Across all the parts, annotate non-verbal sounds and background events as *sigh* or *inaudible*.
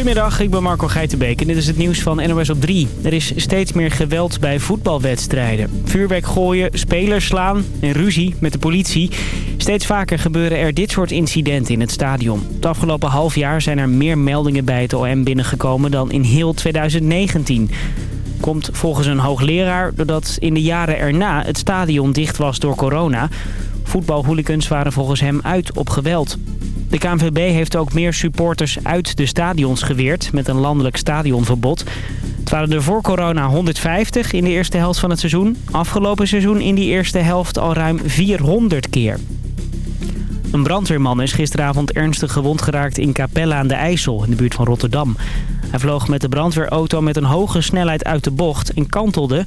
Goedemiddag, ik ben Marco Geitenbeek en dit is het nieuws van NOS op 3. Er is steeds meer geweld bij voetbalwedstrijden. Vuurwerk gooien, spelers slaan en ruzie met de politie. Steeds vaker gebeuren er dit soort incidenten in het stadion. Het afgelopen half jaar zijn er meer meldingen bij het OM binnengekomen dan in heel 2019. Komt volgens een hoogleraar doordat in de jaren erna het stadion dicht was door corona. Voetbalhooligans waren volgens hem uit op geweld. De KNVB heeft ook meer supporters uit de stadions geweerd met een landelijk stadionverbod. Het waren er voor corona 150 in de eerste helft van het seizoen. Afgelopen seizoen in die eerste helft al ruim 400 keer. Een brandweerman is gisteravond ernstig gewond geraakt in Capella aan de IJssel in de buurt van Rotterdam. Hij vloog met de brandweerauto met een hoge snelheid uit de bocht en kantelde.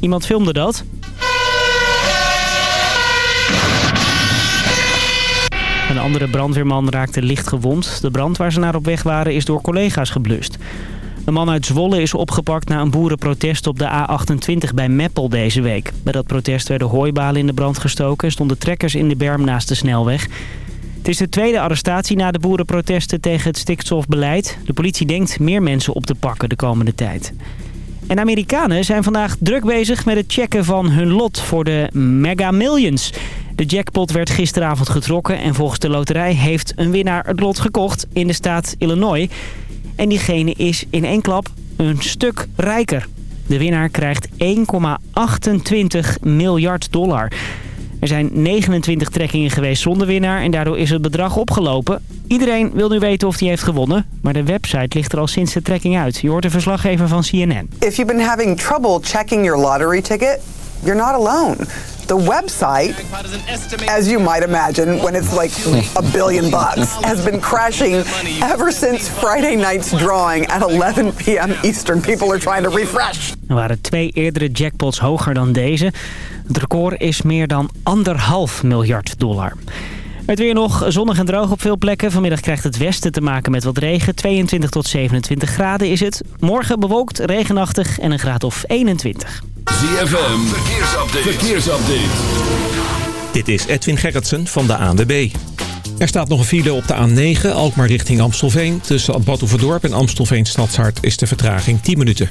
Iemand filmde dat. Andere brandweerman raakte licht gewond. De brand waar ze naar op weg waren is door collega's geblust. Een man uit Zwolle is opgepakt na een boerenprotest op de A28 bij Meppel deze week. Bij dat protest werden hooibalen in de brand gestoken... stonden trekkers in de berm naast de snelweg. Het is de tweede arrestatie na de boerenprotesten tegen het stikstofbeleid. De politie denkt meer mensen op te pakken de komende tijd. En Amerikanen zijn vandaag druk bezig met het checken van hun lot voor de Mega Millions. De jackpot werd gisteravond getrokken en volgens de loterij heeft een winnaar het lot gekocht in de staat Illinois. En diegene is in één klap een stuk rijker. De winnaar krijgt 1,28 miljard dollar. Er zijn 29 trekkingen geweest zonder winnaar en daardoor is het bedrag opgelopen. Iedereen wil nu weten of hij heeft gewonnen, maar de website ligt er al sinds de trekking uit. Je hoort de verslaggever van CNN. If you've been having trouble checking your lottery ticket, you're not alone. The website, as you might imagine, when it's like a billion bucks, has been crashing ever since Friday night's drawing at 11 p.m. Eastern. People are trying to refresh. Er waren twee eerdere jackpots hoger dan deze. Het record is meer dan anderhalf miljard dollar. Het weer nog zonnig en droog op veel plekken. Vanmiddag krijgt het westen te maken met wat regen. 22 tot 27 graden is het. Morgen bewolkt, regenachtig en een graad of 21. ZFM, verkeersupdate. verkeersupdate. Dit is Edwin Gerritsen van de ANWB. Er staat nog een file op de A9, Alkmaar richting Amstelveen. Tussen Badhoevedorp en Amstelveen Stadshart is de vertraging 10 minuten.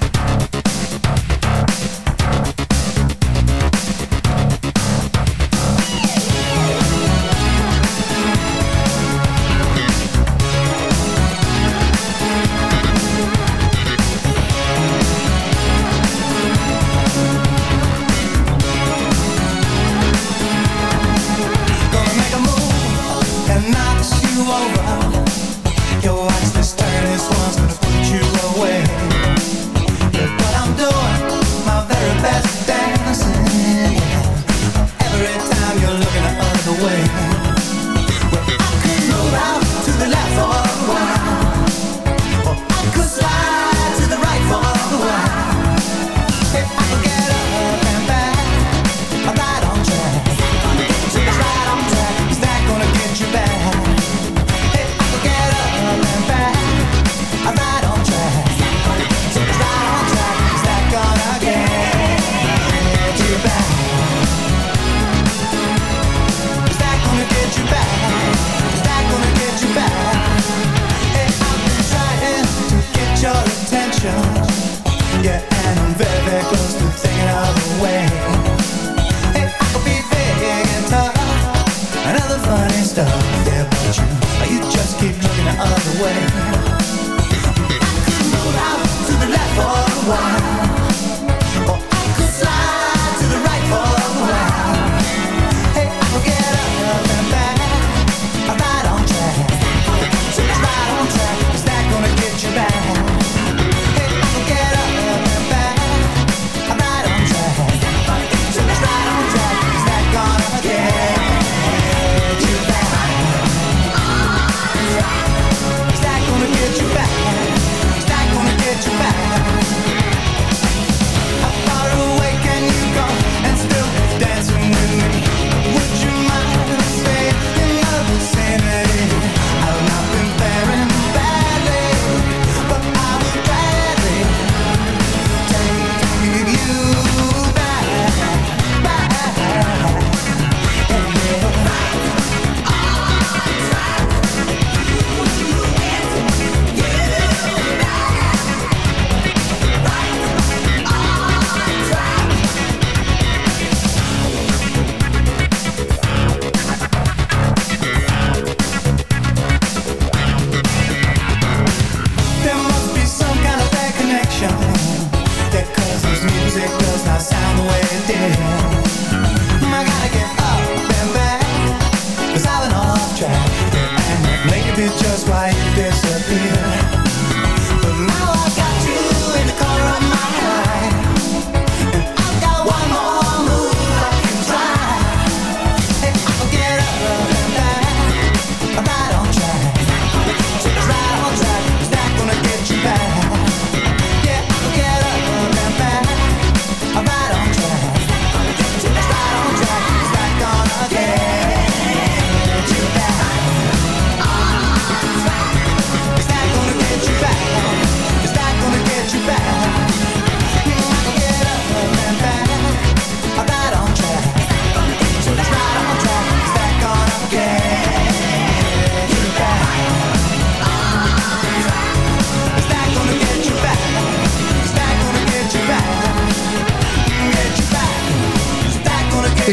music does not sound the way it did.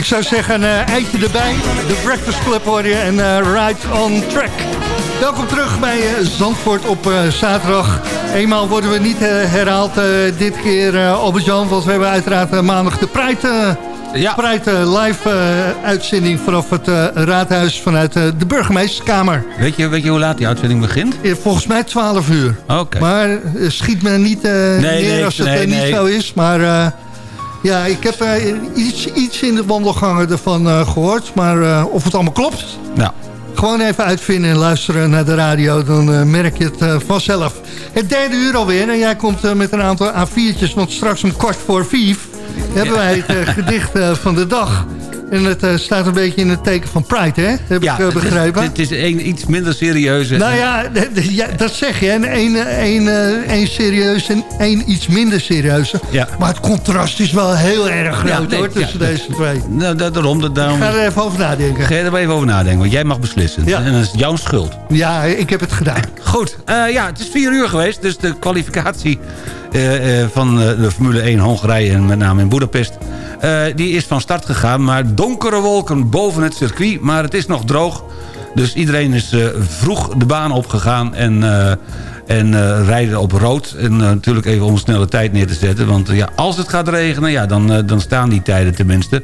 Zou zeggen, een eitje erbij. De Breakfast Club hoor je en uh, Ride on Track. Welkom terug bij Zandvoort op zaterdag. Eenmaal worden we niet herhaald dit keer, Albert-Jan. Want we hebben uiteraard maandag de Pride ja. Pride live uitzending vanaf het raadhuis vanuit de burgemeesterskamer. Weet je, weet je hoe laat die uitzending begint? volgens mij 12 uur. Oké. Maar schiet me niet nee, neer nee, als het nee, niet zo is. Maar ja, ik heb iets, iets in de wandelgangen ervan gehoord. Maar of het allemaal klopt... Ja. Gewoon even uitvinden en luisteren naar de radio. Dan merk je het vanzelf. Het derde uur alweer. En jij komt met een aantal A4'tjes. Want straks om kwart voor vijf hebben wij het *laughs* gedicht van de dag. En het uh, staat een beetje in het teken van Pride, hè? Heb ja, ik uh, begrepen. Het is, het is een iets minder serieus. Nou ja, ja, dat zeg je. Een, een, een serieus en één iets minder serieus. Ja. Maar het contrast is wel heel erg groot, hoor, tussen deze twee. Nou, daarom, dat, daarom... Ik ga er even over nadenken. Ga er even over nadenken, want jij mag beslissen. Ja. En dat is jouw schuld. Ja, ik heb het gedaan. Goed, uh, ja, het is vier uur geweest, dus de kwalificatie van de Formule 1 Hongarije en met name in Budapest die is van start gegaan, maar donkere wolken boven het circuit. Maar het is nog droog. Dus iedereen is vroeg de baan opgegaan en, en rijden op rood. En natuurlijk even om snelle tijd neer te zetten. Want ja, als het gaat regenen, ja, dan, dan staan die tijden tenminste.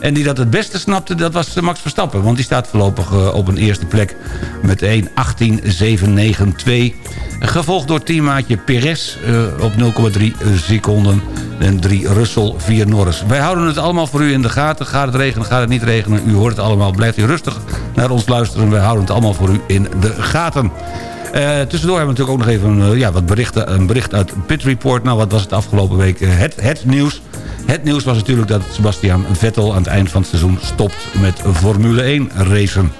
En die dat het beste snapte, dat was Max Verstappen. Want die staat voorlopig op een eerste plek met 1.18.792. Gevolgd door teammaatje Perez op 0,3 seconden. En 3 Russell, 4 Norris. Wij houden het allemaal voor u in de gaten. Gaat het regenen, gaat het niet regenen. U hoort het allemaal. Blijft u rustig naar ons luisteren. Wij houden het allemaal voor u in de gaten. Tussendoor hebben we natuurlijk ook nog even ja, wat berichten, een bericht uit Pit Report. Nou, wat was het afgelopen week? Het, het nieuws. Het nieuws was natuurlijk dat Sebastian Vettel aan het eind van het seizoen stopt met Formule 1 racen.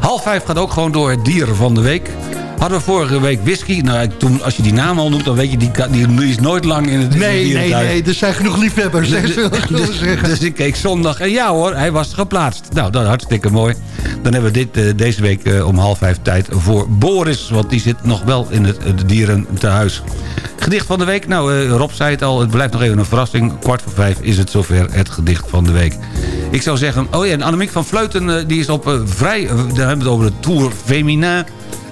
Half vijf gaat ook gewoon door het dier van de week. Hadden we vorige week whisky. Nou, toen, als je die naam al noemt, dan weet je, die, die is nooit lang in het Nee, nee, nee, er zijn genoeg liefhebbers. Dus, dus, dus, ik keek zondag en ja hoor, hij was geplaatst. Nou, dat hartstikke mooi. Dan hebben we dit, uh, deze week uh, om half vijf tijd voor Boris. Want die zit nog wel in het, het dieren te huis. Gedicht van de week. Nou, uh, Rob zei het al, het blijft nog even een verrassing. Kwart voor vijf is het zover het gedicht van de week. Ik zou zeggen, oh ja, en Annemiek van Vleuten, die is op vrij... daar hebben we het over de Tour Feminin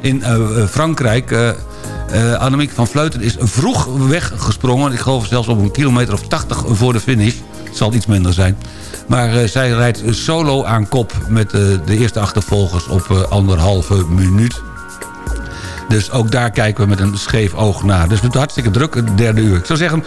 in uh, Frankrijk. Uh, Annemiek van Vleuten is vroeg weggesprongen. Ik geloof zelfs op een kilometer of 80 voor de finish. Het zal iets minder zijn. Maar zij rijdt solo aan kop met de eerste achtervolgers op anderhalve minuut. Dus ook daar kijken we met een scheef oog naar. Dus het hartstikke druk, het derde uur. Ik zou zeggen,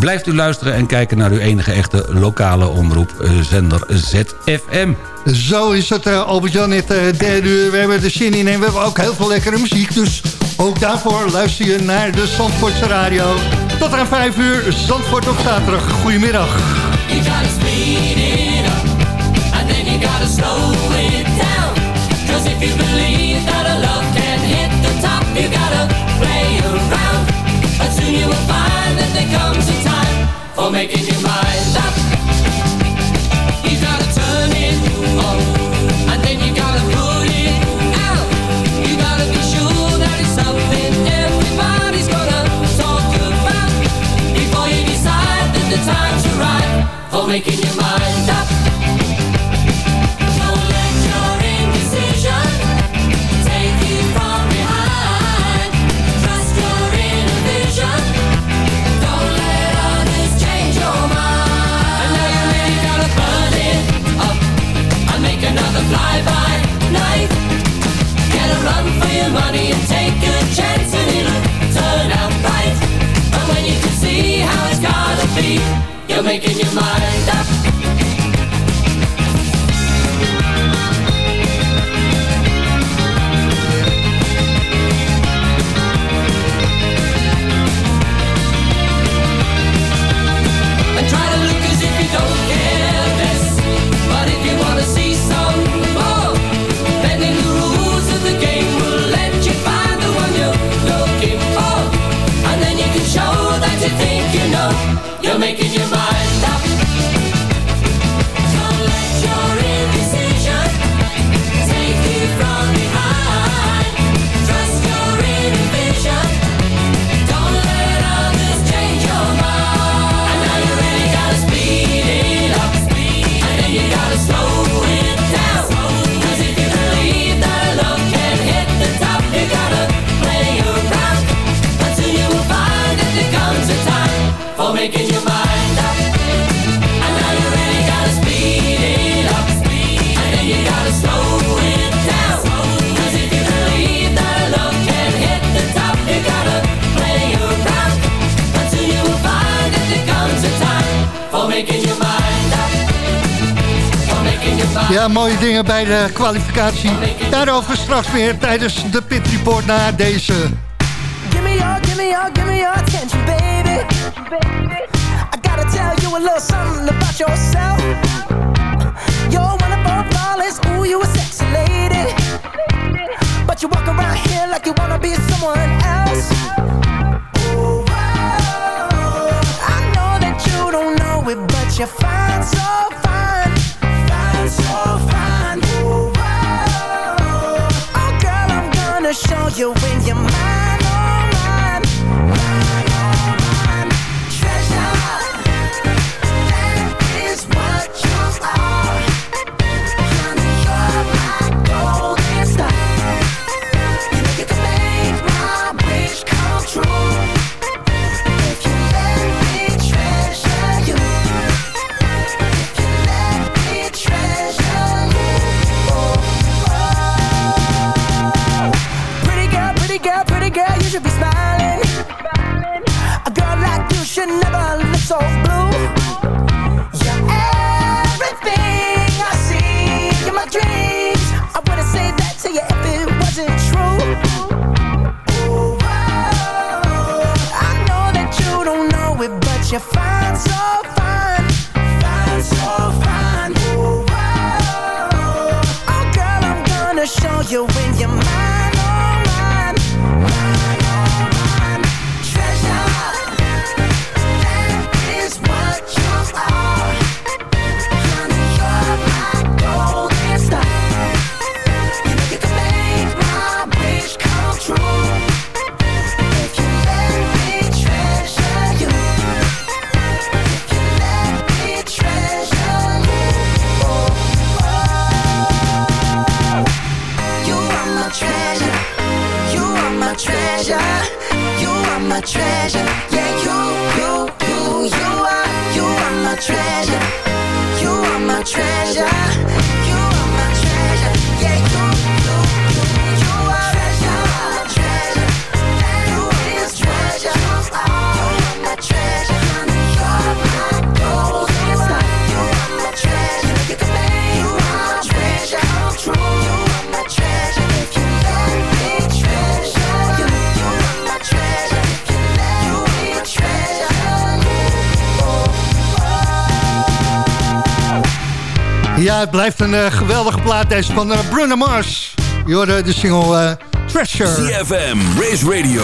blijft u luisteren en kijken naar uw enige echte lokale omroep, zender ZFM. Zo is het, uh, Albert-Jan, uh, derde uur. We hebben er zin in en we hebben ook heel veel lekkere muziek. Dus ook daarvoor luister je naar de Zandvoortse Radio. Tot aan vijf uur, Zandvoort op zaterdag. Goedemiddag. You gotta speed it up, and then you gotta slow it down. Cause if you believe that a love can hit the top, you gotta play around. But soon you will find that there comes a time for making your mind. Making your mind up. Run for your money and take a chance and it'll turn out right. And when you can see how it's gotta be, you're making your mind up. Bij de kwalificatie. Daarover straks meer tijdens de Pit Report na deze. Give me your, give me your, give me your attention, baby. I gotta tell you a little something about yourself. You're wonderful, flawless, ooh, you a sexy lady. But you walk around here like you wanna be someone else. You when you're mine, Ja, het blijft een eh, geweldige plaat deze van eh, Bruno Mars. Je hoorde de single eh, Treasure. CFM, Race Radio,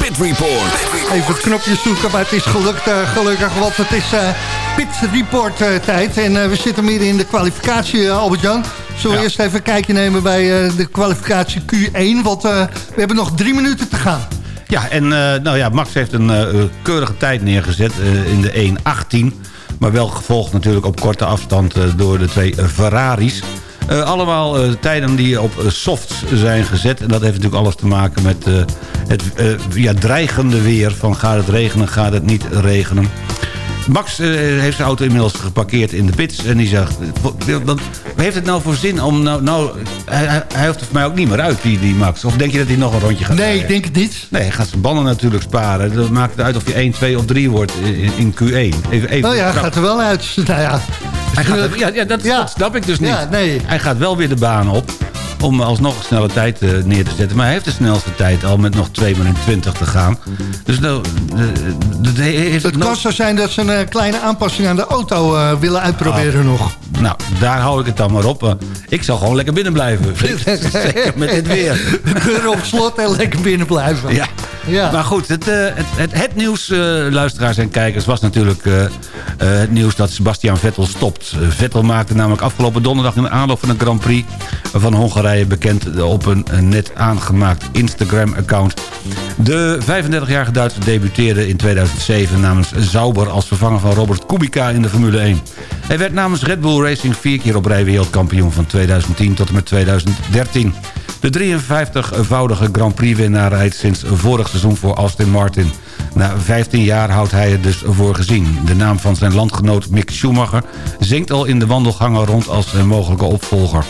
Pit Report. Even het knopje zoeken, maar het is gelukt, gelukkig, want het is eh, Pit Report tijd. En we zitten midden in de kwalificatie, Albert-Jan. Zullen we Ja. eerst even een kijkje nemen bij eh, de kwalificatie Q1? Want eh, we hebben nog drie minuten te gaan. Ja, en eh, nou ja, Max heeft een eh, keurige tijd neergezet eh, in de 1.18. Maar wel gevolgd natuurlijk op korte afstand eh, door de twee Ferraris. Eh, allemaal eh, tijden die op eh, soft zijn gezet. En dat heeft natuurlijk alles te maken met het ja, dreigende weer. Van gaat het regenen, gaat het niet regenen. Max eh, heeft zijn auto inmiddels geparkeerd in de pits. En die zegt, wat, heeft het nou voor zin om... Nou, nou, hij, hij hoeft er voor mij ook niet meer uit, die, die Max. Of denk je dat hij nog een rondje gaat Nee, ik denk het niet. Nee, hij gaat zijn banden natuurlijk sparen. Dat maakt het uit of je 1, 2 of 3 wordt in, in Q1. Even, even Oh ja, Nou, gaat er wel uit. *laughs* Nou ja, hij gaat, ja, ja, dat, Ja. dat snap ik dus niet. Ja, nee. Hij gaat wel weer de baan op om alsnog een snelle tijd eh, neer te zetten. Maar hij heeft de snelste tijd al met nog 2 minuten 20 te gaan. Dus nou, eh, dat heeft het kan zo zijn dat ze een eh, kleine aanpassing aan de auto willen uitproberen nog. Nou, daar hou ik het dan maar op. Ik zal gewoon lekker binnen blijven. *laughs* Zeker met dit weer. De deur op slot en lekker binnen blijven. Ja. Ja. Maar goed, het, eh, het, het, het nieuws, eh, luisteraars en kijkers... was natuurlijk eh, het nieuws dat Sebastian Vettel stopt. Vettel maakte namelijk afgelopen donderdag... in de aanloop van de Grand Prix van Hongarije... bekend op een net aangemaakt Instagram-account. De 35-jarige Duitser debuteerde in 2007 namens Sauber... als vervanger van Robert Kubica in de Formule 1. Hij werd namens Red Bull Racing vier keer op rij wereldkampioen... van 2010 tot en met 2013. De 53-voudige Grand Prix-winnaar rijdt sinds vorig seizoen voor Aston Martin. Na 15 jaar houdt hij het dus voor gezien. De naam van zijn landgenoot Mick Schumacher zinkt al in de wandelgangen rond als zijn mogelijke opvolger.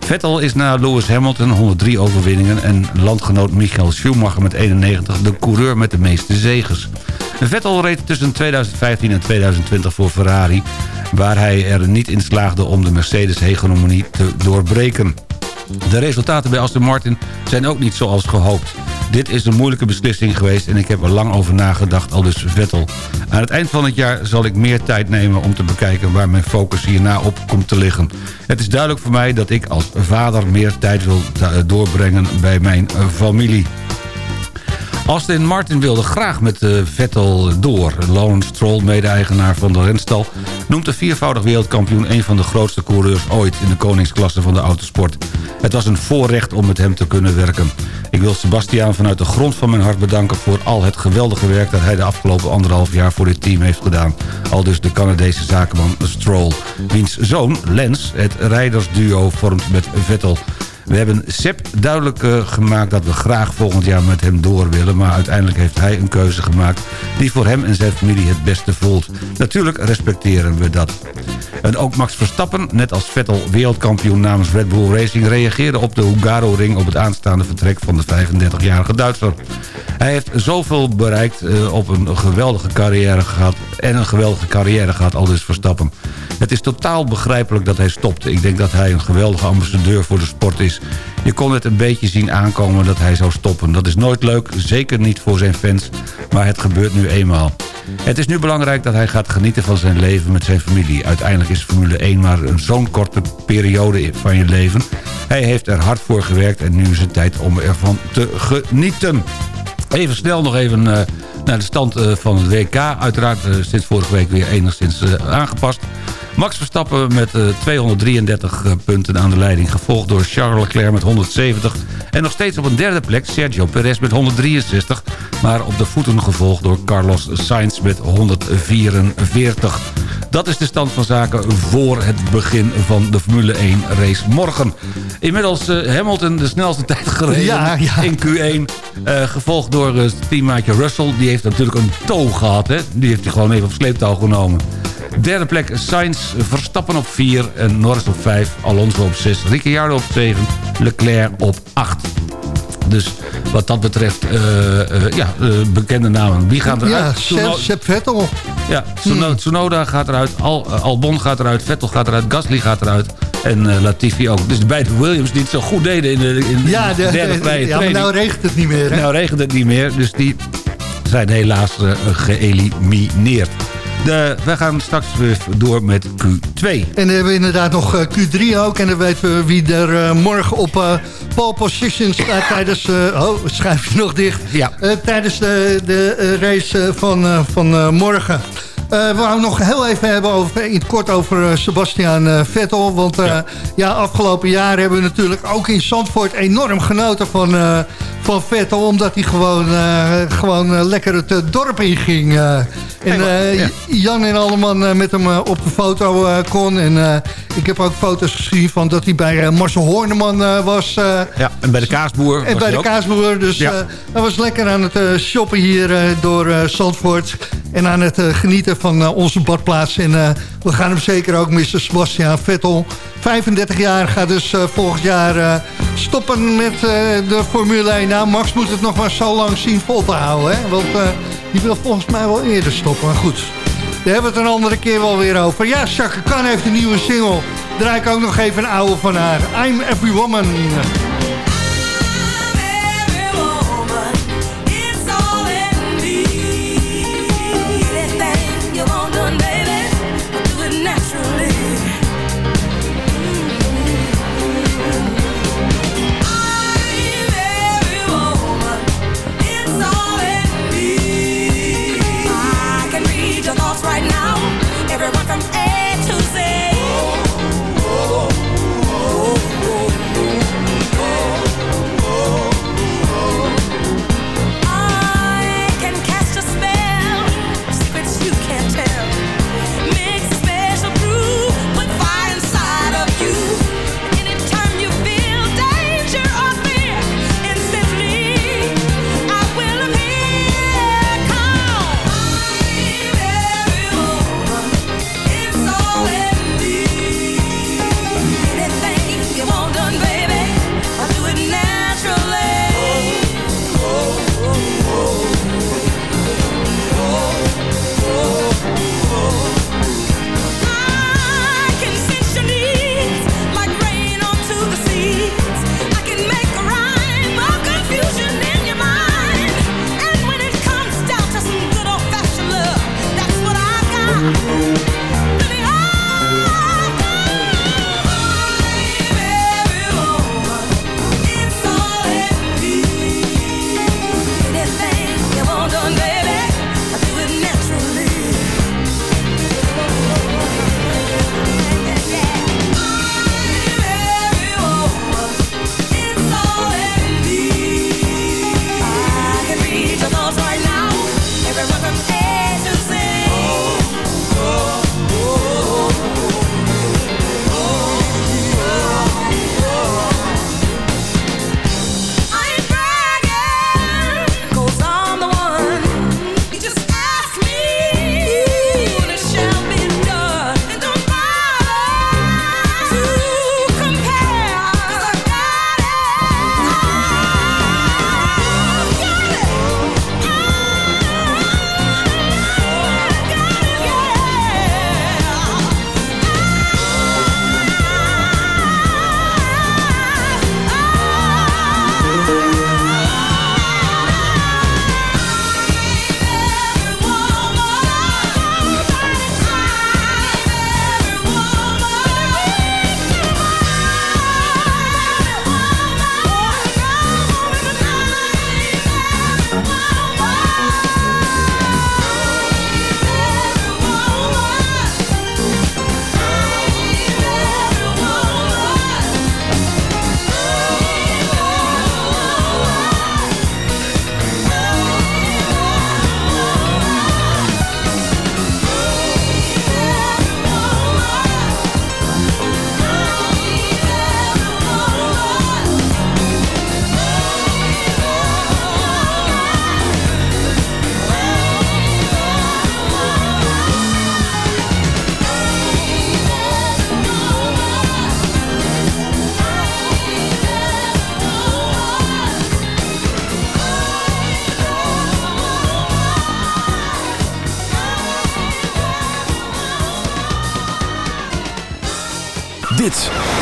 Vettel is na Lewis Hamilton 103 overwinningen... en landgenoot Michael Schumacher met 91 de coureur met de meeste zegens. Vettel reed tussen 2015 en 2020 voor Ferrari... waar hij er niet in slaagde om de Mercedes-hegemonie te doorbreken. De resultaten bij Aston Martin zijn ook niet zoals gehoopt. Dit is een moeilijke beslissing geweest en ik heb er lang over nagedacht, al dus Vettel. Aan het eind van het jaar zal ik meer tijd nemen om te bekijken waar mijn focus hierna op komt te liggen. Het is duidelijk voor mij dat ik als vader meer tijd wil doorbrengen bij mijn eh, familie. Aston Martin wilde graag met uh, Vettel door. Lawrence Stroll, mede-eigenaar van de renstal... noemt de viervoudig wereldkampioen... een van de grootste coureurs ooit in de koningsklasse van de autosport. Het was een voorrecht om met hem te kunnen werken. Ik wil Sebastiaan vanuit de grond van mijn hart bedanken... voor al het geweldige werk dat hij de afgelopen anderhalf jaar... voor dit team heeft gedaan. Al dus de Canadese zakenman Stroll. Wiens zoon, Lens, het rijdersduo vormt met Vettel... We hebben Sepp duidelijk uh, gemaakt dat we graag volgend jaar met hem door willen... maar uiteindelijk heeft hij een keuze gemaakt die voor hem en zijn familie het beste voelt. Natuurlijk respecteren we dat. En ook Max Verstappen, net als Vettel wereldkampioen namens Red Bull Racing... reageerde op de Hungaro-ring op het aanstaande vertrek van de 35-jarige Duitser. Hij heeft zoveel bereikt uh, op een geweldige carrière gehad... en een geweldige carrière gehad, al dus Verstappen. Het is totaal begrijpelijk dat hij stopt. Ik denk dat hij een geweldige ambassadeur voor de sport is. Je kon het een beetje zien aankomen dat hij zou stoppen. Dat is nooit leuk, zeker niet voor zijn fans, maar het gebeurt nu eenmaal. Het is nu belangrijk dat hij gaat genieten van zijn leven met zijn familie. Uiteindelijk is Formule 1 maar zo'n korte periode van je leven. Hij heeft er hard voor gewerkt en nu is het tijd om ervan te genieten. Even snel nog even uh, naar de stand uh, van het WK. Uiteraard uh, sinds vorige week weer enigszins aangepast. Max Verstappen met 233 punten aan de leiding. Gevolgd door Charles Leclerc met 170. En nog steeds op een derde plek Sergio Perez met 163. Maar op de voeten gevolgd door Carlos Sainz met 144. Dat is de stand van zaken voor het begin van de Formule 1 race morgen. Inmiddels uh, Hamilton de snelste *laughs* tijd gereden ja, ja. in Q1. Uh, gevolgd door uh, teammaatje Russell. Die heeft natuurlijk een tow gehad. Hè? Die heeft hij gewoon even op sleeptouw genomen. Derde plek Sainz, Verstappen op 4 en Norris op 5. Alonso op 6, Ricciardo op 7, Leclerc op 8. Dus wat dat betreft, uh, uh, ja, uh, bekende namen. Wie gaat eruit? Ja, Sepp Vettel. Ja, Tsunoda, Tsunoda gaat eruit, Al, Albon gaat eruit, Vettel gaat eruit, Gasly gaat eruit. En Latifi ook. Dus de beide Williams die het zo goed deden in de, in ja, de, derde vrije Ja, maar nou regent het niet meer. Hè? Nou regent het niet meer, dus die zijn helaas geëlimineerd. De, wij gaan straks weer door met Q2. En dan hebben we inderdaad nog Q3 ook. En dan weten we wie er uh, morgen op uh, pole position staat tijdens... Oh, schrijf je nog dicht. Ja. tijdens de, de race van, van morgen. Uh, we gaan nog heel even hebben over, in het kort over uh, Sebastian uh, Vettel. Want ja. ja. afgelopen jaar hebben we natuurlijk ook in Zandvoort enorm genoten van, van Vettel. Omdat hij gewoon, gewoon lekker het dorp inging. en ja. Jan en Alleman met hem op de foto kon. En ik heb ook foto's gezien van dat hij bij Marcel Horneman was. ja, en bij de kaasboer. En bij de ook. kaasboer. Dus ja. hij was lekker aan het shoppen hier door Zandvoort. En aan het genieten van uh, onze badplaats. En uh, we gaan hem zeker ook missen, Sebastian Vettel. 35 jaar gaat dus uh, volgend jaar stoppen met de Formule 1. Nou, Max moet het nog maar zo lang zien vol te houden. Hè? Want die wil volgens mij wel eerder stoppen. Maar goed, daar hebben we het een andere keer wel weer over. Ja, Chaka Khan heeft een nieuwe single. Draai ik ook nog even een oude van haar. I'm Every Woman.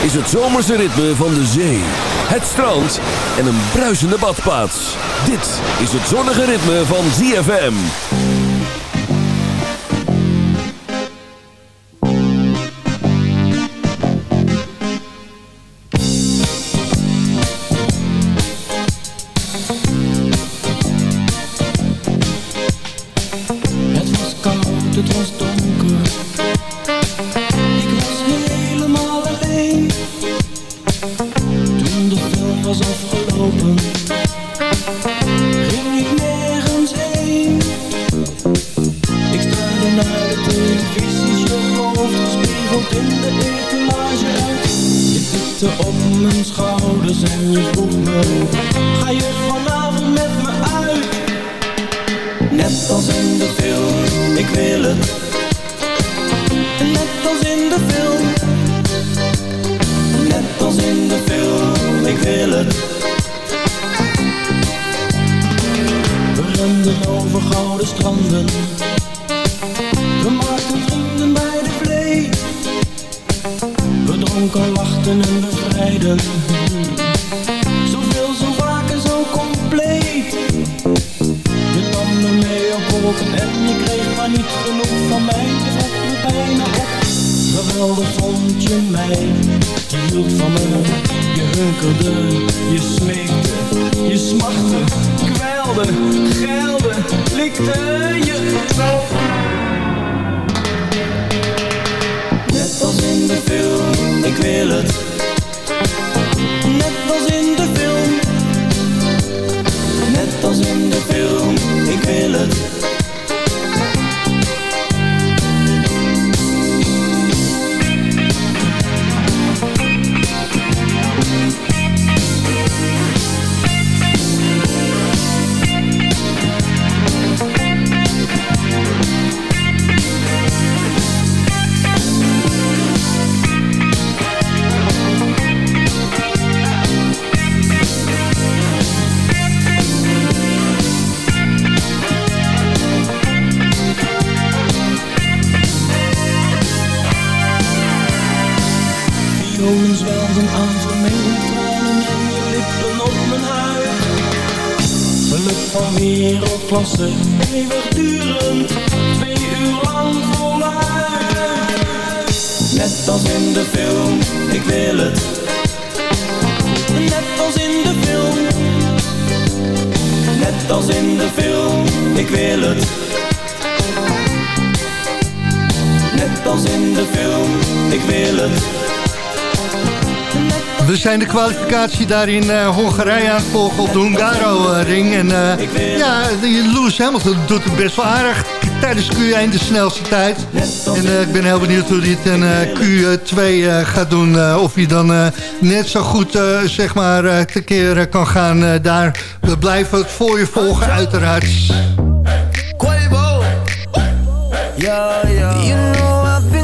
Is het zomerse ritme van de zee, het strand en een bruisende badplaats. Dit is het zonnige ritme van ZFM. Kwelde, geilde, likte je. Net als in de film, ik wil het. Wereldklasse, eeuwigdurend, twee uur lang voluit. Net als in de film, ik wil het. Net als in de film. Net als in de film, ik wil het. Net als in de film, ik wil het. We zijn de kwalificatie daar in eh, Hongarije aan het volgen op de Hungaro-ring. En eh, ja, die Lewis Hamilton doet het best wel aardig. Tijdens Q1 de snelste tijd. En eh, ik ben heel benieuwd hoe hij het in Q2 gaat doen. of hij dan net zo goed zeg maar tekeer kan gaan daar. We blijven het voor je volgen uiteraard. Quavo. Yeah, yeah.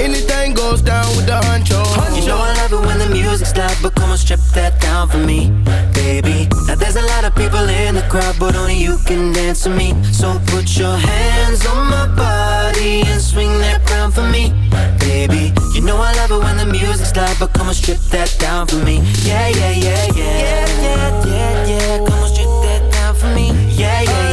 Anything goes down with the honcho. You know I love it when the music's loud, but come on, strip that down for me, baby. Now there's a lot of people in the crowd, but only you can dance to me. So put your hands on my body and swing that crown for me, baby. You know I love it when the music's loud, but come on, strip that down for me. Yeah, yeah, yeah, yeah. Yeah, yeah, yeah, yeah. Come on, strip that down for me. Yeah, yeah, yeah.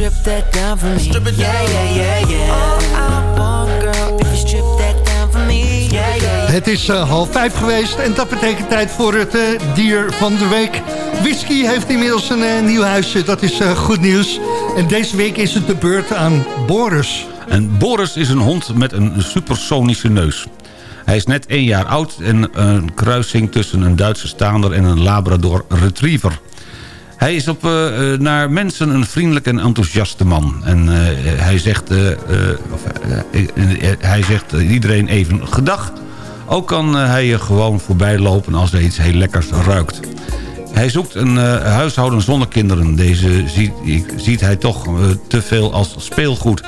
Strip that down for me. Strip it Yeah, down. yeah, yeah, yeah. All I want, girl, if you strip that down for me. Yeah, yeah, yeah. Het is eh, half vijf geweest en dat betekent tijd voor het eh, dier van de week. Whisky heeft inmiddels een eh, nieuw huisje, dat is eh, goed nieuws. En deze week is het de beurt aan Boris. En Boris is een hond met een supersonische neus. Hij is net één jaar oud en een kruising tussen een Duitse staander en een Labrador Retriever. Hij is op, eh, eh, naar mensen een vriendelijk en enthousiaste man. En eh, hij zegt, of, hij zegt iedereen even gedag. Ook kan hij je gewoon voorbij lopen als er iets heel lekkers ruikt. Hij zoekt een huishouden zonder kinderen. Deze ziet, ziet hij toch te veel als speelgoed.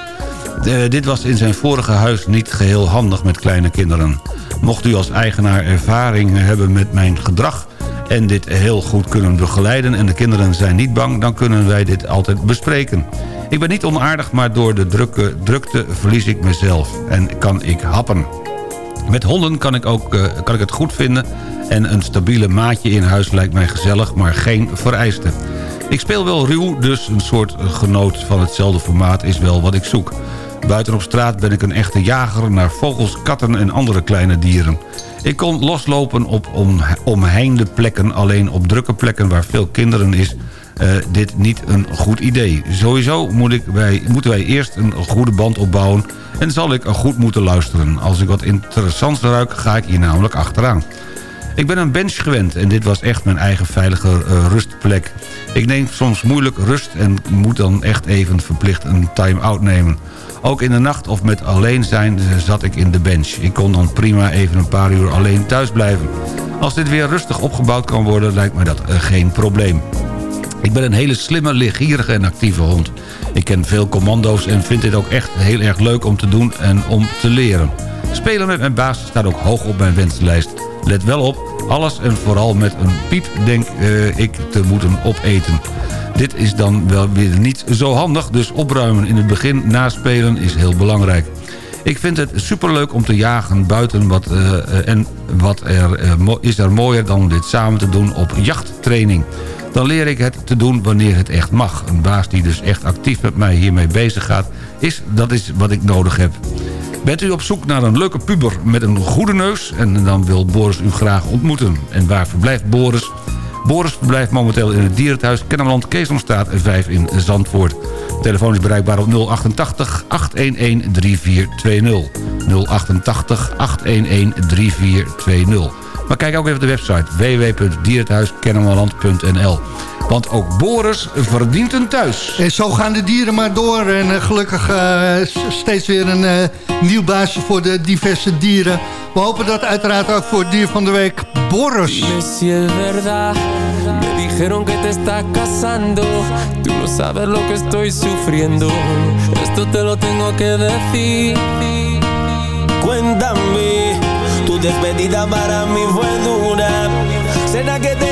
Dit was in zijn vorige huis niet geheel handig met kleine kinderen. Mocht u als eigenaar ervaring hebben met mijn gedrag... en dit heel goed kunnen begeleiden en de kinderen zijn niet bang... dan kunnen wij dit altijd bespreken. Ik ben niet onaardig, maar door de drukke, drukte verlies ik mezelf. En kan ik happen. Met honden kan ik, ook, eh, kan ik het goed vinden... en een stabiele maatje in huis lijkt mij gezellig, maar geen vereiste. Ik speel wel ruw, dus een soort genoot van hetzelfde formaat is wel wat ik zoek. Buiten op straat ben ik een echte jager naar vogels, katten en andere kleine dieren. Ik kon loslopen op om, omheinde plekken, alleen op drukke plekken waar veel kinderen is... eh, dit niet een goed idee. Sowieso moet ik wij, moeten wij eerst een goede band opbouwen... en zal ik goed moeten luisteren. Als ik wat interessants ruik, ga ik hier namelijk achteraan. Ik ben een bench gewend en dit was echt mijn eigen veilige eh, rustplek. Ik neem soms moeilijk rust en moet dan echt even verplicht een time-out nemen. Ook in de nacht of met alleen zijn eh, zat ik in de bench. Ik kon dan prima even een paar uur alleen thuis blijven. Als dit weer rustig opgebouwd kan worden, lijkt mij dat eh, geen probleem. Ik ben een hele slimme, lichtgierige en actieve hond. Ik ken veel commando's en vind dit ook echt heel erg leuk om te doen en om te leren. Spelen met mijn baas staat ook hoog op mijn wenslijst. Let wel op, alles en vooral met een piep denk eh, ik te moeten opeten. Dit is dan wel weer niet zo handig, dus opruimen in het begin na spelen is heel belangrijk. Ik vind het superleuk om te jagen buiten wat, eh, eh, en wat er, eh, is er mooier dan dit samen te doen op jachttraining. Dan leer ik het te doen wanneer het echt mag. Een baas die dus echt actief met mij hiermee bezig gaat, is, dat is wat ik nodig heb. Bent u op zoek naar een leuke puber met een goede neus... en dan wil Boris u graag ontmoeten. En waar verblijft Boris? Boris verblijft momenteel in het dierenthuis Kennemerland Keesomstraat 5 in Zandvoort. Telefoon is bereikbaar op 088 811 3420. 088 811 3420. Maar kijk ook even de website www.dierenthuiskennemerland.nl. Want ook Boris verdient een thuis. En zo gaan de dieren maar door. En eh, gelukkig eh, s- steeds weer een eh, nieuw baasje voor de diverse dieren. We hopen dat uiteraard ook voor het dier van de week Boris. Me dijeron que te estás casando. Tú no sabes lo que estoy sufriendo. Esto te lo tengo que decir. Cuéntame, tu despedida para mí fue dura. Cena que te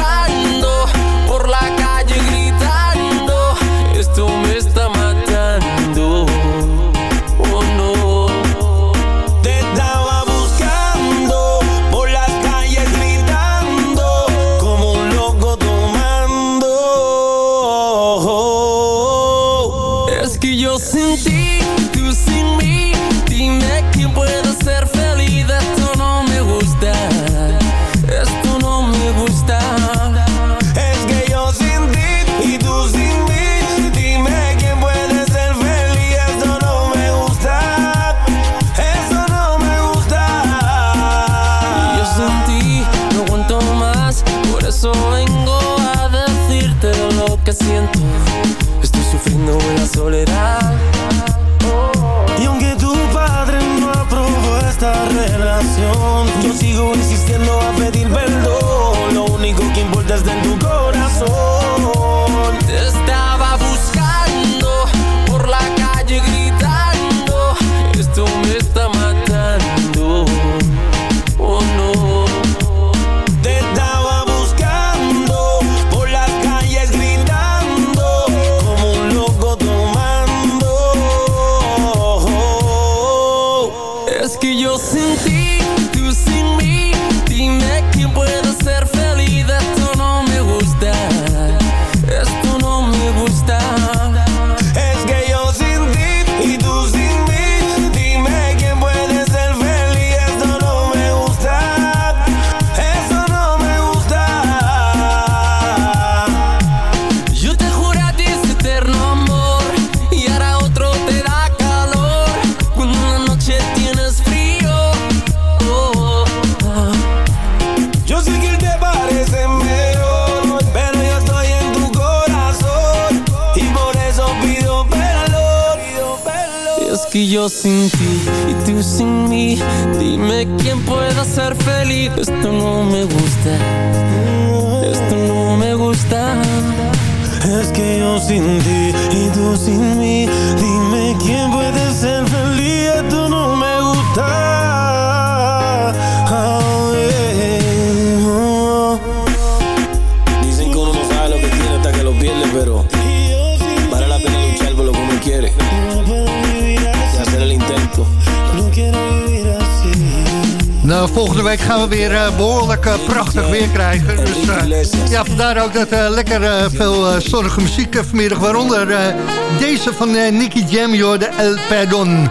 zonnige muziek eh, vanmiddag. Waaronder eh, deze van eh, Nicky Jam, joh, de El Perdon.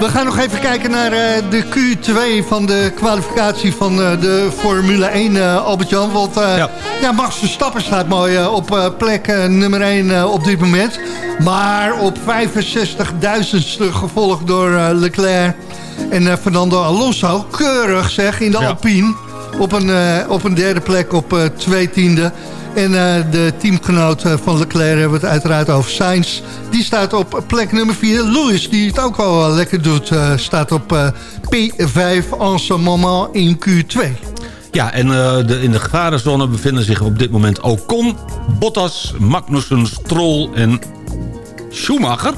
We gaan nog even kijken naar de Q2 van de kwalificatie van de Formule 1, eh, Albert-Jan. Want eh, ja. Max Verstappen staat mooi op plek nummer 1 op dit moment. Maar op 65.000ste gevolgd door Leclerc en Fernando Alonso. Keurig zeg, in de Alpine. Op een, op een derde plek op eh, twee tiende. En eh, de teamgenoot eh, van Leclerc hebben we het uiteraard over Sainz. Die staat op plek nummer 4. Lewis, die het ook wel eh, lekker doet, staat op eh, P5 en ce moment in Q2. Ja, en de, in de gevarenzone bevinden zich op dit moment Ocon, Bottas, Magnussen, Stroll en Schumacher.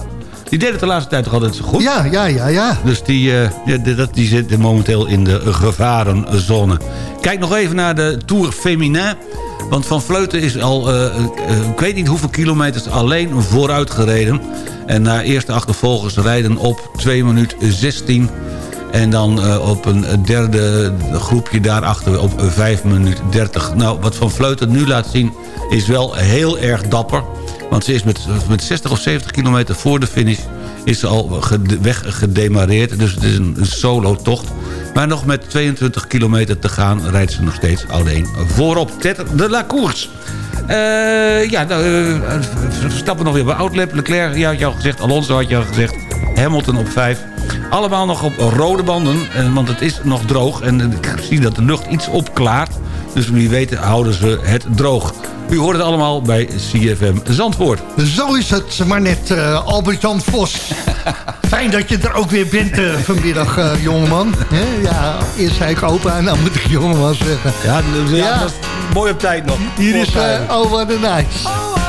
Die deden het de laatste tijd toch altijd zo goed? Ja, ja, ja, ja. Dus die, die, dat- die zit momenteel in de gevarenzone. Kijk nog even naar de Tour Feminin. Want Van Vleuten is al, eh, eh, ik weet niet hoeveel kilometers alleen vooruit gereden. En naar eerste achtervolgers rijden op 2 minuut 16. En dan eh, op een derde groepje daarachter op 5 minuut 30. Nou, wat Van Vleuten nu laat zien is wel heel erg dapper. Want ze is met, met 60 of 70 kilometer voor de finish... is ze al gede- weggedemareerd. Dus het is een, een solo-tocht. Maar nog met 22 kilometer te gaan... rijdt ze nog steeds alleen voorop. Tête de la course. Eh, ja, nou, eh, Verstappen nog weer bij Outlap. Leclerc, had je al gezegd. Alonso had je al gezegd. Hamilton op 5. Allemaal nog op rode banden. En, want het is nog droog. En ik zie dat de lucht iets opklaart. Dus wie weet houden ze het droog. U hoort het allemaal bij CFM Zandvoort. Zo is het maar net, eh, Albert-Jan Vos. *laughs* Fijn dat je er ook weer bent eh, vanmiddag, eh, jongeman. Hè? Ja, eerst zei ik opa en dan moet ik jongeman zeggen. Ja, ja, Ja. dat is mooi op tijd nog. Hier is Voortijdig. eh, Oh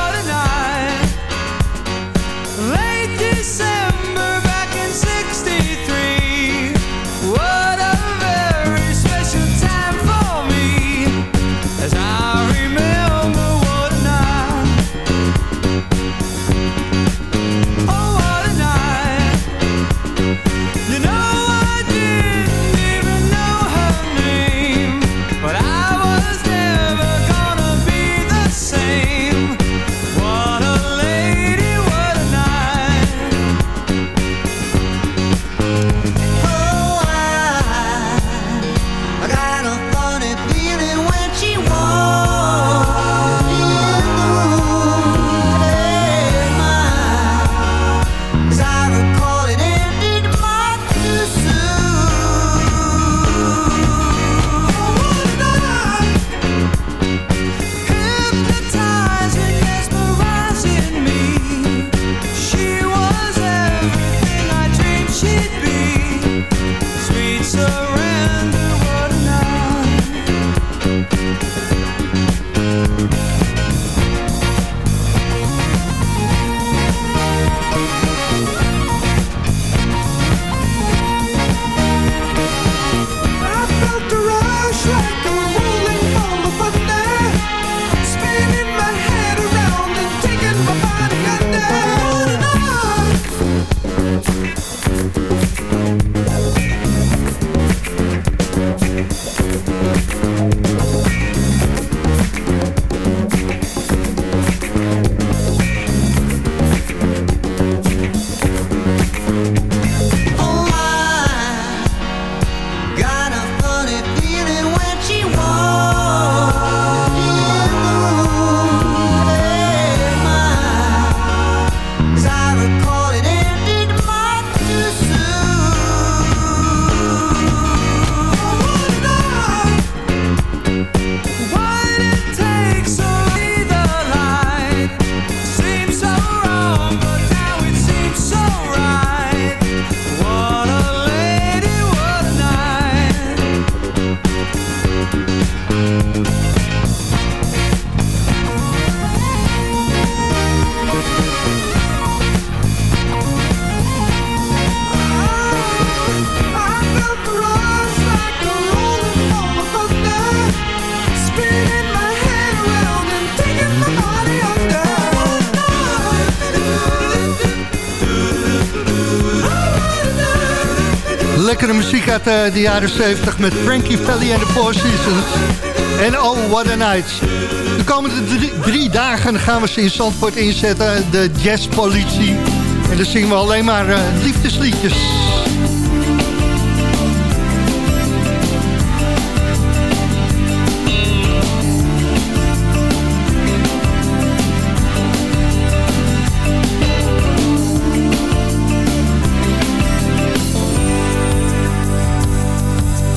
eh, de jaren 70 met Frankie Valli en de Four Seasons. En Oh What a Night. De komende drie, drie dagen gaan we ze in Zandvoort inzetten. De jazzpolitie. En dan zingen we alleen maar eh, liefdesliedjes.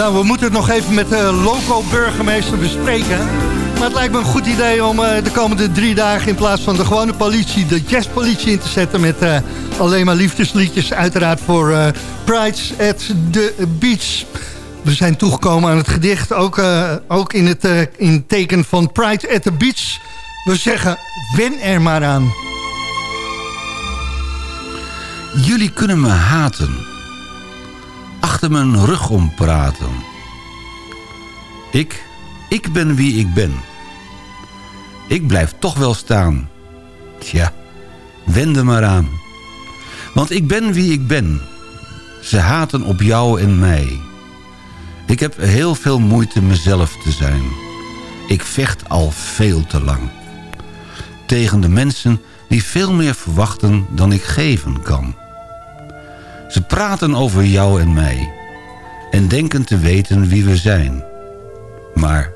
Nou, we moeten het nog even met de loco-burgemeester bespreken. Maar het lijkt me een goed idee om eh, de komende drie dagen... in plaats van de gewone politie, de jazzpolitie in te zetten... met eh, alleen maar liefdesliedjes. Uiteraard voor eh, Prides at the Beach. We zijn toegekomen aan het gedicht. Ook, eh, ook in, het, eh, in teken van Pride at the Beach. We zeggen, wen er maar aan. Jullie kunnen me haten. Achter mijn rug om praten. Ik, ik ben wie ik ben. Ik blijf toch wel staan. Tja, wend er maar aan. Want ik ben wie ik ben. Ze haten op jou en mij. Ik heb heel veel moeite mezelf te zijn. Ik vecht al veel te lang. Tegen de mensen die veel meer verwachten dan ik geven kan. Ze praten over jou en mij. En denken te weten wie we zijn. Maar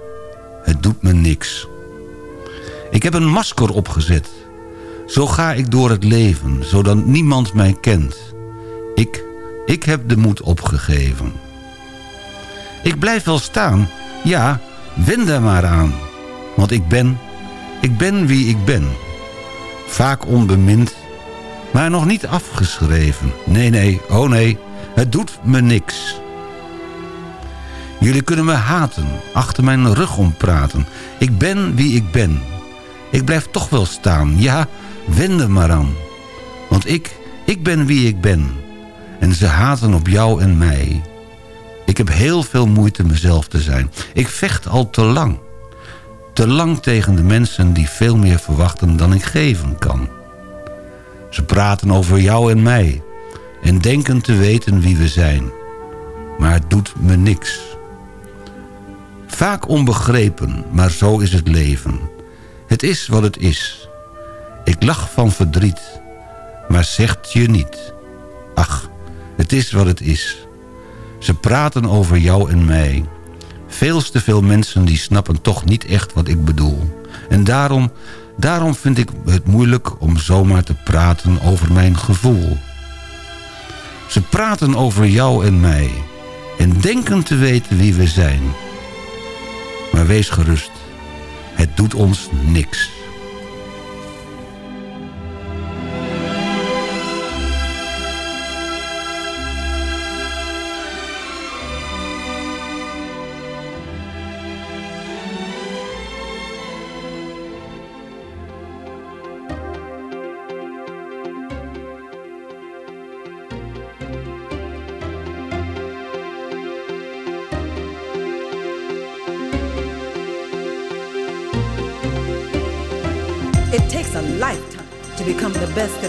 het doet me niks. Ik heb een masker opgezet. Zo ga ik door het leven, zodat niemand mij kent. Ik, ik heb de moed opgegeven. Ik blijf wel staan, ja, wend daar maar aan. Want ik ben, ik ben wie ik ben. Vaak onbemind, maar nog niet afgeschreven. Nee, nee, oh nee, het doet me niks. Jullie kunnen me haten, achter mijn rug om praten. Ik ben wie ik ben. Ik blijf toch wel staan, ja, wend maar aan. Want ik, ik ben wie ik ben. En ze haten op jou en mij. Ik heb heel veel moeite mezelf te zijn. Ik vecht al te lang. Te lang tegen de mensen die veel meer verwachten dan ik geven kan. Ze praten over jou en mij. En denken te weten wie we zijn. Maar het doet me niks. Vaak onbegrepen, maar zo is het leven. Het is wat het is. Ik lach van verdriet, maar zegt je niet. Ach, het is wat het is. Ze praten over jou en mij. Veels te veel mensen die snappen toch niet echt wat ik bedoel. En daarom, daarom vind ik het moeilijk om zomaar te praten over mijn gevoel. Ze praten over jou en mij. En denken te weten wie we zijn. Maar wees gerust. Het doet ons niks.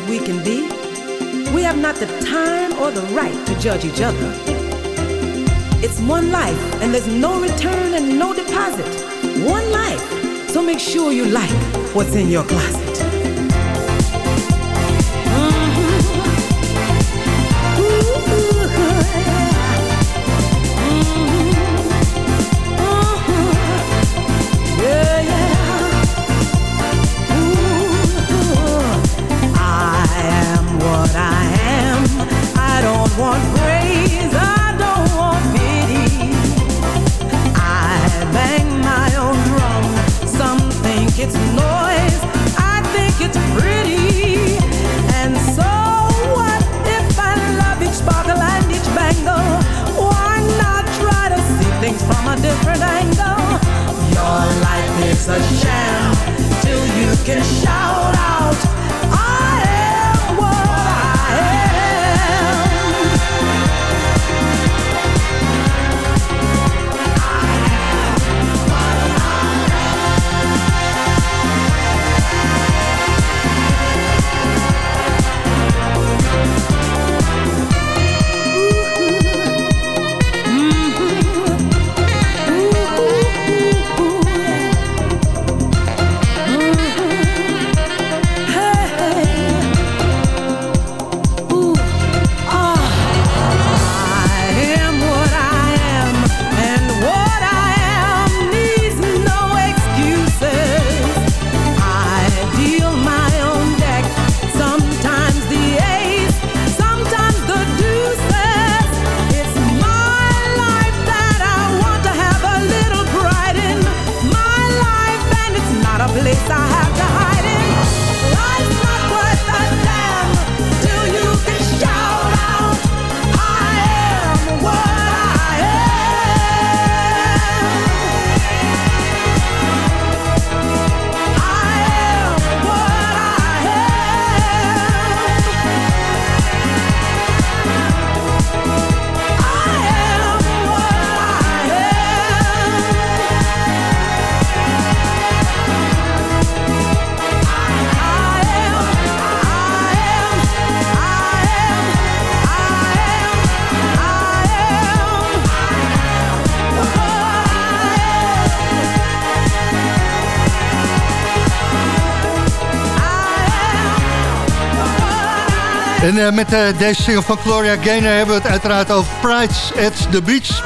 We can be. We have not the time or the right to judge each other. It's one life, and there's no return and no deposit. One life. So make sure you like what's in your closet. En eh, met eh, deze single van Gloria Gaynor hebben we het uiteraard over Prides at the Beach.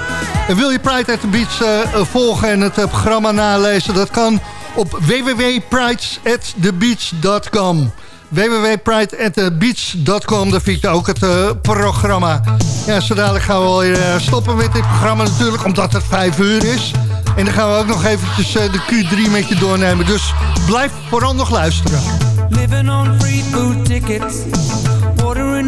En wil je Pride at the Beach eh, volgen en het programma nalezen? Dat kan op www.pridesatthebeach.com www.prideatthebeach.com, daar vind je ook het programma. Ja, zo dadelijk gaan we alweer stoppen met dit programma natuurlijk, omdat het vijf uur is. En dan gaan we ook nog eventjes de Q3 met je doornemen. Dus blijf vooral nog luisteren. Living on free food tickets.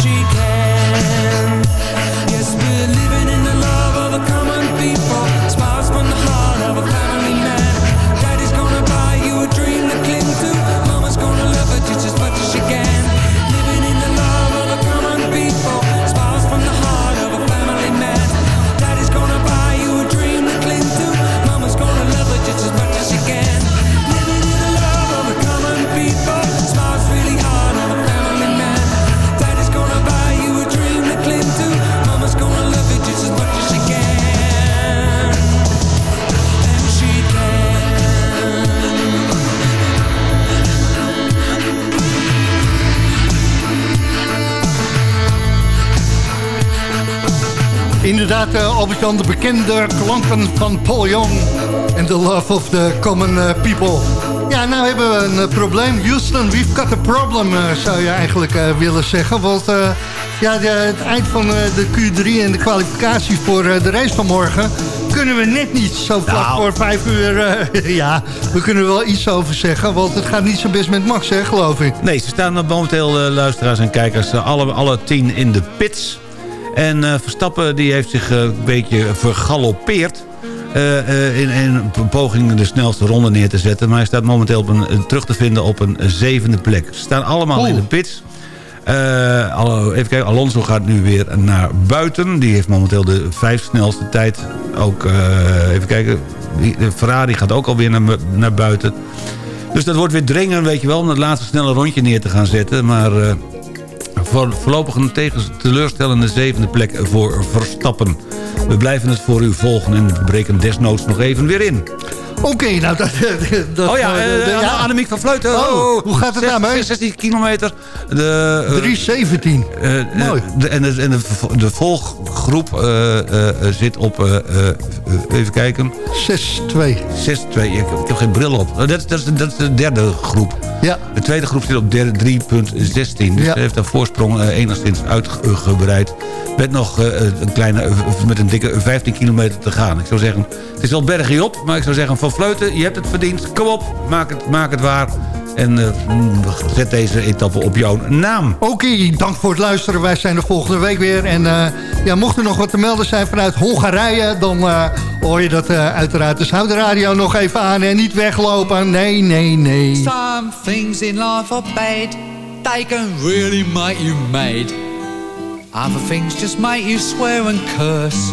She can. Yes, we're Inderdaad, eh, Albert-Jan, de bekende klanken van Paul Young en The Love of the Common eh, People. Ja, nou hebben we een eh, probleem. Houston, we've got a problem, zou je eigenlijk willen zeggen. Want ja, de- het eind van de Q3 en de kwalificatie voor de race van morgen... kunnen we net niet zo vlak Nou. voor vijf uur... *laughs* ja, we kunnen er wel iets over zeggen, want het gaat niet zo best met Max, hè, geloof ik. Nee, ze staan momenteel, eh, luisteraars en kijkers, alle, alle tien in de pits. En eh, Verstappen die heeft zich eh, een beetje vergalopeerd... eh, in, in een poging de snelste ronde neer te zetten. Maar hij staat momenteel op een, terug te vinden op een zevende plek. Ze staan allemaal in de pits. Even kijken, Alonso gaat nu weer naar buiten. Die heeft momenteel de vijf snelste tijd. Ook, even kijken, Ferrari gaat ook alweer naar, naar buiten. Dus dat wordt weer dringen, weet je wel, om het laatste snelle rondje neer te gaan zetten. Maar voorlopig een tegen teleurstellende zevende plek voor Verstappen. We blijven het voor u volgen en breken desnoods nog even weer in. Oké, nou dat... *laughs* dat oh ja, eh, eh, de- ja. Annemiek van Vleuten. Oh, hoe gaat het Zes- daarmee? 16 kilometer. De, eh, 317. eh, Mooi. de- en de, en de, de volggroep eh, eh, eh, zit op, eh, eh, even kijken... 6-2. 6-2. Ik, heb- ik heb geen bril op. Oh, Dat, is- dat, is, dat is de derde groep. Ja. De tweede groep zit op derde 3.16. Dus Ja. ze heeft haar voorsprong eh, enigszins uitgebreid. Met nog eh, een kleine, eh, met een dikke 15 kilometer te gaan. Ik zou zeggen, het is wel bergje op. Maar ik zou zeggen, Van Vleuten, je hebt het verdiend. Kom op, maak het, maak het waar. En eh, zet deze etappe op jouw naam. Oké, dank voor het luisteren. Wij zijn er volgende week weer. En eh, ja, mocht er nog wat te melden zijn vanuit Hongarije... dan eh, hoor je dat eh, uiteraard. Dus hou de radio nog even aan en niet weglopen. Nee, nee, nee. Some things in life are bad. They can really make you mad. Other things just make you swear and curse.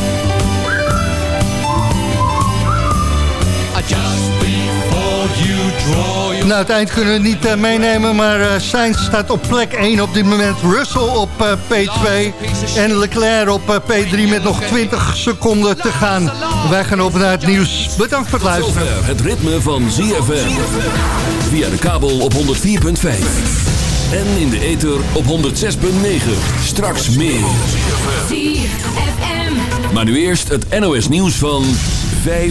Nou, het eind kunnen we niet eh, meenemen, maar eh Sainz staat op plek 1 op dit moment. Russell op eh, P2 en Leclerc op eh, P3 met nog 20 seconden te gaan. Wij gaan op naar het nieuws. Bedankt voor het luisteren. Het ritme van ZFM. Via de kabel op 104.5. En in de ether op 106.9. Straks meer. Maar nu eerst het NOS nieuws van 5